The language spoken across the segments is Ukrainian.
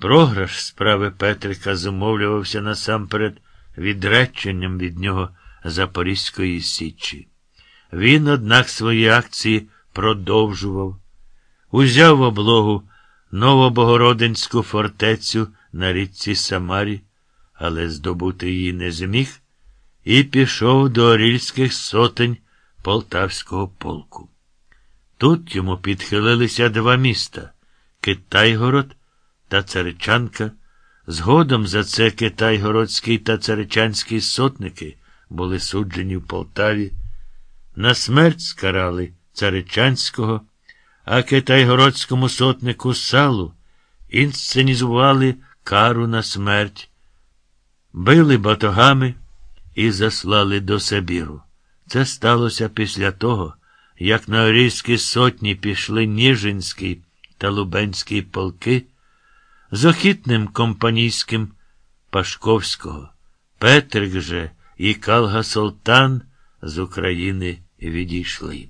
Програш справи Петрика зумовлювався насамперед відреченням від нього Запорізької Січі. Він, однак, свої акції продовжував, узяв в облогу Новобогородинську фортецю на річці Самарі, але здобути її не зміг, і пішов до орільських сотень Полтавського полку. Тут йому підхилилися два міста Китайгород та Царичанка. Згодом за це Китайгородський та Царичанський сотники були суджені в Полтаві. На смерть скарали Царичанського, а Китайгородському сотнику салу інсценізували кару на смерть, били батогами і заслали до Сибіру. Це сталося після того, як на Орійські сотні пішли Ніжинський та Лубенський полки з охітним компанійським Пашковського. Петрик же і Калга Солтан з України відійшли.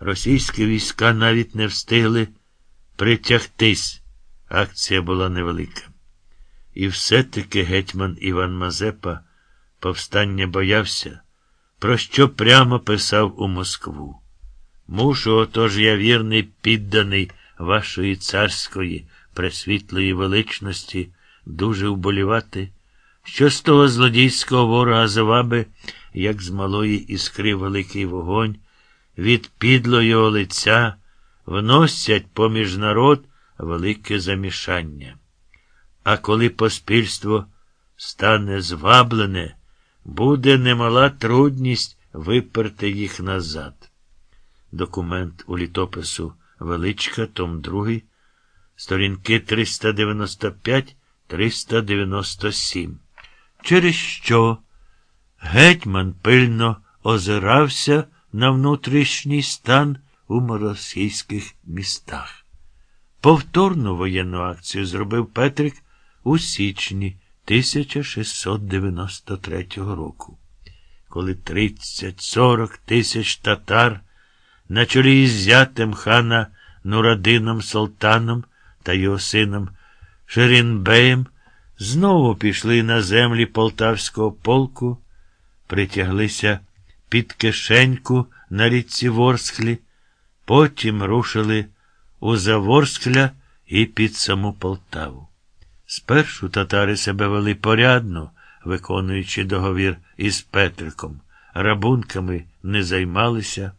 Російські війська навіть не встигли притягтись. Акція була невелика. І все-таки гетьман Іван Мазепа повстання боявся, про що прямо писав у Москву. Мушу, отож я вірний підданий вашої царської, пресвітлої величності, дуже вболівати, що з того злодійського ворога заваби, як з малої іскри великий вогонь, від підлого лиця вносять поміж народ велике замішання. А коли поспільство стане зваблене, буде немала трудність виперти їх назад. Документ у літопису Величка, Том 2, сторінки 395-397. Через що гетьман пильно озирався на внутрішній стан у моросійських містах. Повторну воєнну акцію зробив Петрик у січні 1693 року, коли 30-40 тисяч татар на чолі із зятем хана Нурадином Султаном та його сином Шерінбеєм знову пішли на землі полтавського полку, притяглися під кишеньку на річці Ворсклі, потім рушили у Заворскля і під саму Полтаву. Спершу татари себе вели порядно, виконуючи договір із Петриком, рабунками не займалися,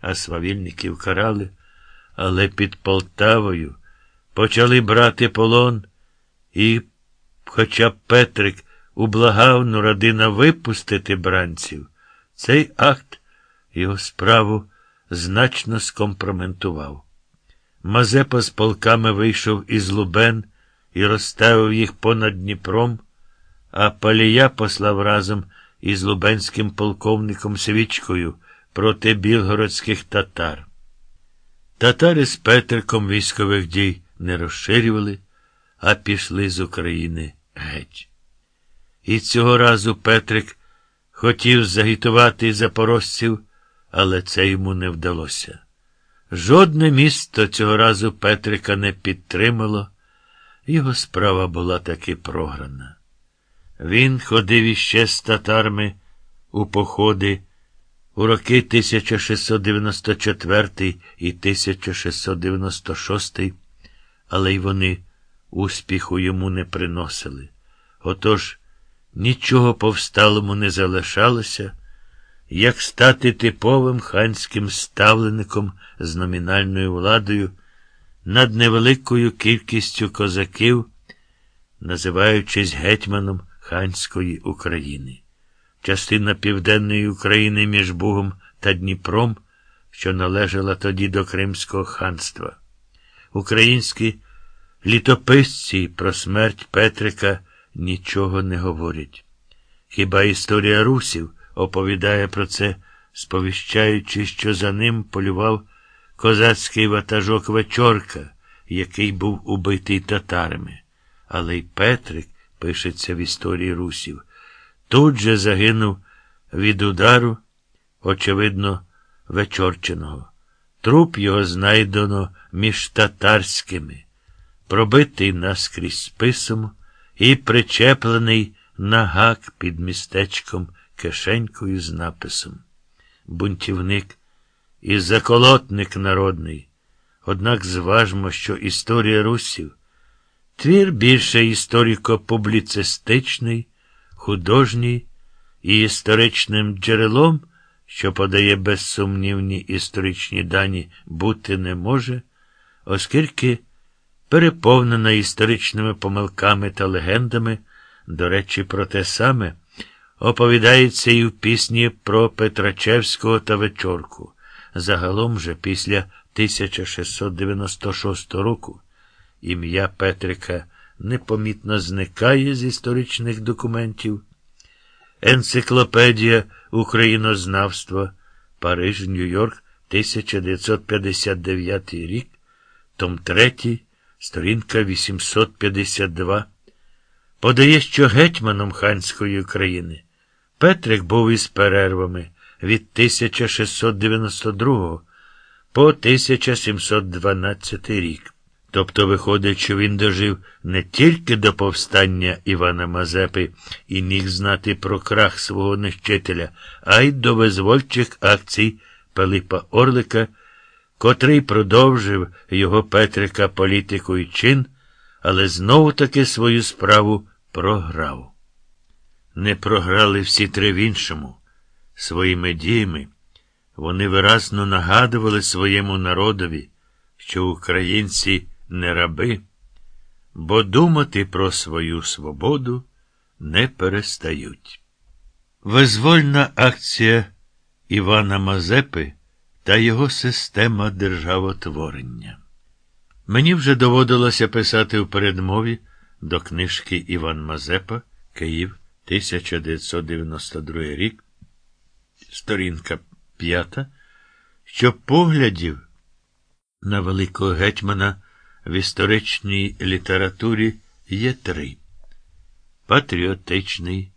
а свавільників карали, але під Полтавою почали брати полон, і, хоча Петрик ублагав Нурадина випустити бранців, цей акт його справу значно скомпроментував. Мазепа з полками вийшов із Лубен і розставив їх понад Дніпром, а Палія послав разом із Лубенським полковником Свічкою проти білгородських татар. Татари з Петриком військових дій не розширювали, а пішли з України геть. І цього разу Петрик хотів загітувати запорожців, але це йому не вдалося. Жодне місто цього разу Петрика не підтримало, його справа була таки програна. Він ходив іще з татарми у походи у роки 1694 і 1696, але й вони успіху йому не приносили. Отож, нічого повсталому не залишалося, як стати типовим ханським ставлеником з номінальною владою над невеликою кількістю козаків, називаючись гетьманом ханської України. Частина Південної України між Бугом та Дніпром, що належала тоді до Кримського ханства. Українські літописці про смерть Петрика нічого не говорять. Хіба історія русів оповідає про це, сповіщаючи, що за ним полював козацький ватажок Вечорка, який був убитий татарами. Але й Петрик, пишеться в історії русів, тут же загинув від удару, очевидно, Вечорченого. Труп його знайдено між татарськими. пробитий наскрізь списом і причеплений на гак під містечком кишенькою з написом. Бунтівник і заколотник народний. Однак зважмо, що історія русів твір більше історико-публіцистичний, художній і історичним джерелом, що подає безсумнівні історичні дані, бути не може, оскільки переповнена історичними помилками та легендами, до речі, про те саме, оповідається і в пісні про Петрачевського та Вечорку. Загалом же після 1696 року ім'я Петрика непомітно зникає з історичних документів. Енциклопедія Українознавства Париж, Нью-Йорк, 1959 рік, том 3, сторінка 852, подає, що гетьманом ханської України Петрик був із перервами від 1692 по 1712 рік. Тобто виходить, що він дожив не тільки до повстання Івана Мазепи і міг знати про крах свого нищителя, а й до визвольчих акцій Пилипа Орлика, котрий продовжив його Петрика політику і чин, але знову таки свою справу програв. Не програли всі три в іншому. Своїми діями вони виразно нагадували своєму народові, що українці не раби, бо думати про свою свободу не перестають. Визвольна акція Івана Мазепи та його система державотворення. Мені вже доводилося писати у передмові до книжки Іван Мазепа, Київ, 1992 рік, сторінка п'ята, що поглядів на великого гетьмана в історичній літературі є три: патріотичний,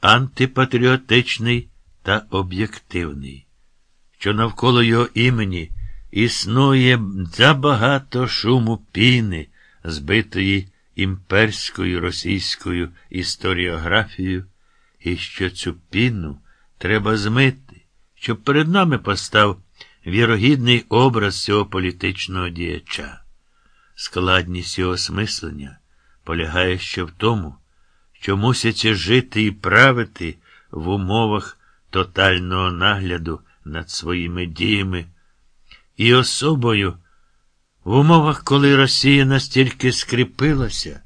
антипатріотичний та об'єктивний, що навколо його імені існує забагато шуму піни, збитої імперською російською історіографією, і що цю піну треба змити, щоб перед нами постав вірогідний образ цього політичного діяча. Складність його осмислення полягає ще в тому, що мусяться жити і правити в умовах тотального нагляду над своїми діями і особою, в умовах, коли Росія настільки скріпилася,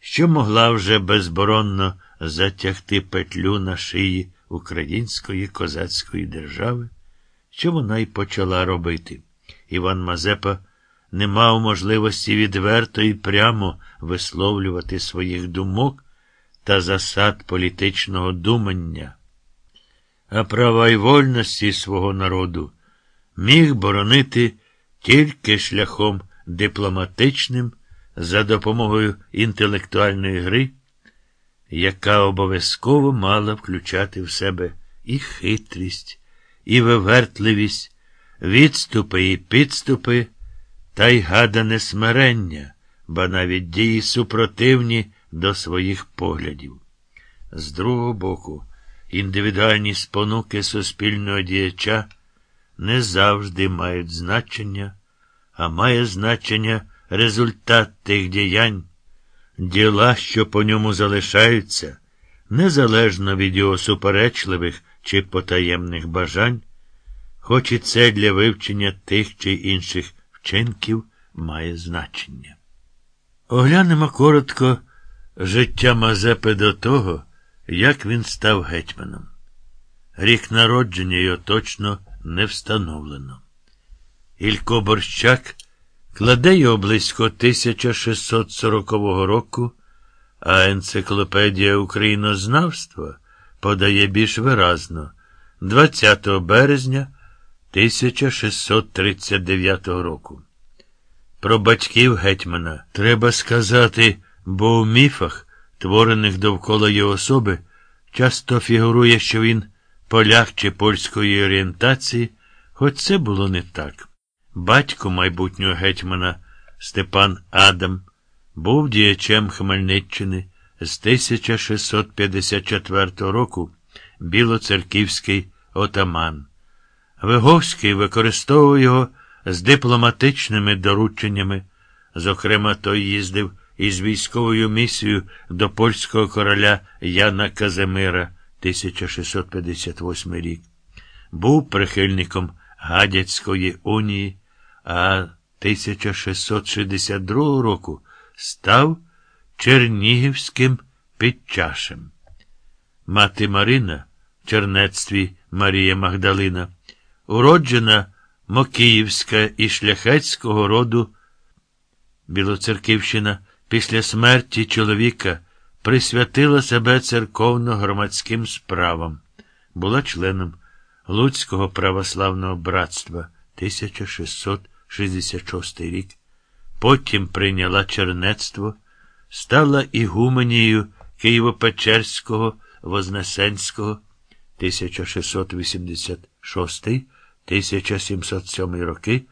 що могла вже безборонно затягти петлю на шиї української козацької держави, що вона й почала робити. Іван Мазепа не мав можливості відверто і прямо висловлювати своїх думок та засад політичного думання, а права й вольності свого народу міг боронити тільки шляхом дипломатичним за допомогою інтелектуальної гри, яка обов'язково мала включати в себе і хитрість, і вивертливість, відступи і підступи та й гадане смирення, ба навіть дії супротивні до своїх поглядів. З другого боку, індивідуальні спонуки суспільного діяча не завжди мають значення, а має значення результат тих діянь, діла, що по ньому залишаються, незалежно від його суперечливих чи потаємних бажань, хоч і це для вивчення тих чи інших вчинків має значення. Оглянемо коротко життя Мазепи до того, як він став гетьманом. Рік народження його точно не встановлено. Ілько Борщак кладе його близько 1640 року, а енциклопедія українознавства подає більш виразно 20 березня 1639 року. Про батьків гетьмана треба сказати, бо у міфах, творених довкола його особи, часто фігурує, що він поляк чи польської орієнтації, хоч це було не так. Батько майбутнього гетьмана Степан Адам був діячем Хмельниччини з 1654 року білоцерківський отаман. Виговський використовував його з дипломатичними дорученнями. Зокрема, той їздив із військовою місією до польського короля Яна Казимира 1658 рік. Був прихильником Гадяцької унії, а 1662 року став Чернігівським підчашем. Мати Марина в чернецтві Марія Магдалина, уроджена Мокіївська і шляхетського роду Білоцерківщина. Після смерті чоловіка присвятила себе церковно-громадським справам, була членом Луцького православного братства 1666 рік. Потім прийняла чернецтво, стала ігуменією Києво-Печерського, Вознесенського 1686, 1707 роки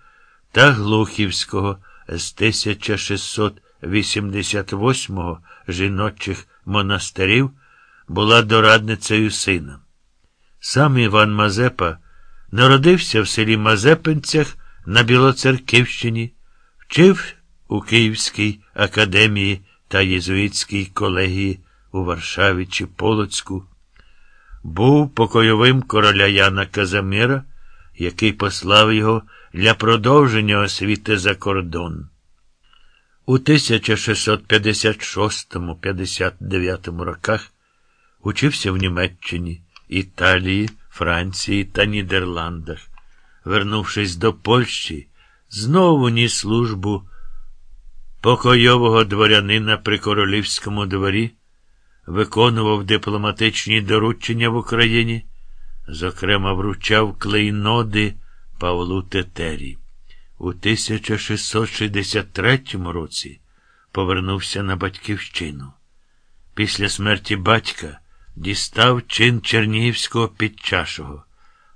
та Глухівського з 1688 жіночих монастирів була дорадницею сина. Сам Іван Мазепа народився в селі Мазепинцях на Білоцерківщині, вчив у Київській академії та Єзуїтській колегії у Варшаві чи Полоцьку. Був покойовим короля Яна Казамира, який послав його для продовження освіти за кордон. У 1656-59 роках учився в Німеччині, Італії, Франції та Нідерландах. Вернувшись до Польщі, знову ніс службу покойового дворянина при королівському дворі, виконував дипломатичні доручення в Україні, зокрема, вручав клейноди Павлу Тетері. У 1663 році повернувся на батьківщину. Після смерті батька дістав чин Чернігівського підчашого,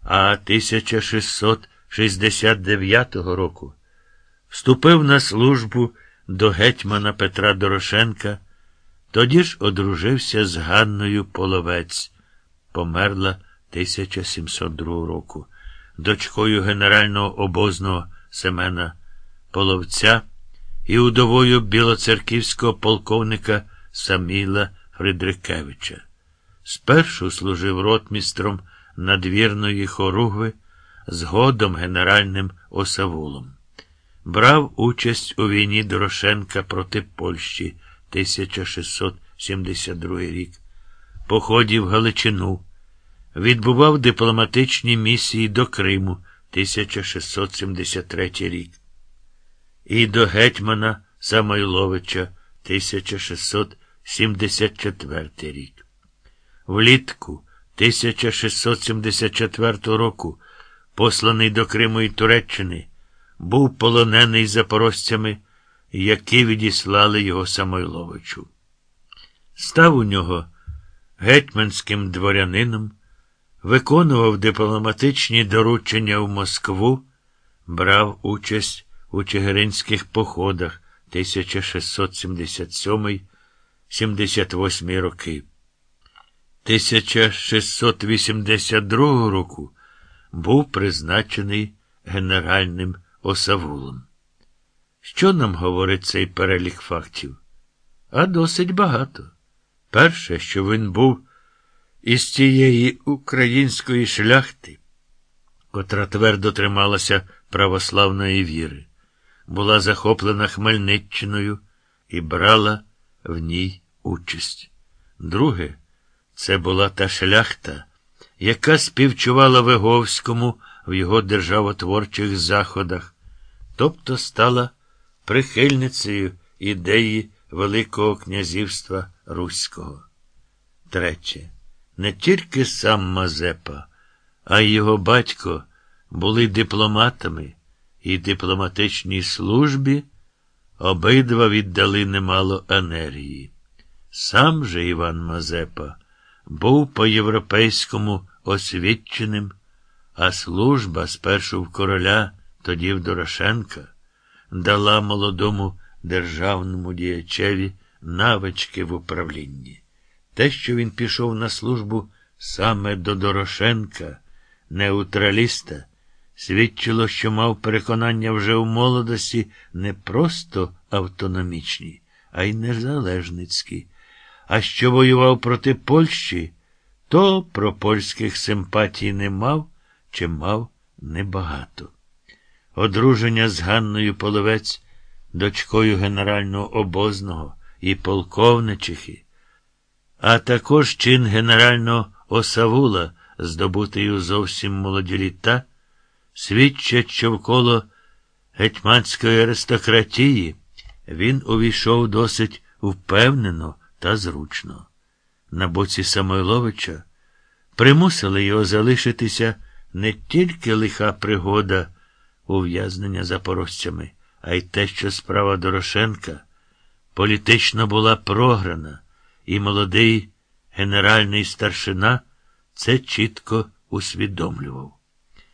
а 1669 року вступив на службу до гетьмана Петра Дорошенка, тоді ж одружився з Ганною Половець, померла 1702 року, дочкою генерального обозного Семена Половця і удовою білоцерківського полковника Саміла Фридрикевича. Спершу служив ротмістром надвірної хоругви, згодом генеральним осавулом. Брав участь у війні Дорошенка проти Польщі 1672 рік, походів Галичину, відбував дипломатичні місії до Криму 1673 рік. І до гетьмана Самойловича 1674 рік. Влітку 1674 року, посланий до Криму і Туреччини, був полонений запорожцями, які відіслали його Самойловичу. Став у нього гетьманським дворянином, виконував дипломатичні доручення в Москву, брав участь у чигиринських походах 1677-78 роки. 1682 року був призначений генеральним осавулом. Що нам говорить цей перелік фактів? А досить багато. Перше, що він був із цієї української шляхти, котра твердо трималася православної віри, була захоплена Хмельниччиною і брала в ній участь. Друге, це була та шляхта, яка співчувала Виговському в його державотворчих заходах, тобто стала прихильницею ідеї Великого князівства Руського. Третє. Не тільки сам Мазепа, а й його батько були дипломатами і дипломатичній службі обидва віддали немало енергії. Сам же Іван Мазепа був по-європейському освіченим, а служба спершу в короля, тоді в Дорошенка, дала молодому державному діячеві навички в управлінні. Те, що він пішов на службу саме до Дорошенка, неутраліста, свідчило, що мав переконання вже у молодості не просто автономічні, а й незалежницькі. А що воював проти Польщі, то про польських симпатій не мав чи мав небагато. Одруження з Ганною Половець, дочкою генерального обозного і полковничихи, а також чин генерального осавула, здобутий у зовсім молоді літа, свідчать, що вколо гетьманської аристократії він увійшов досить впевнено та зручно. На боці Самойловича примусили його залишитися не тільки лиха пригода ув'язнення запорожцями, а й те, що справа Дорошенка політично була програна, і молодий генеральний старшина це чітко усвідомлював.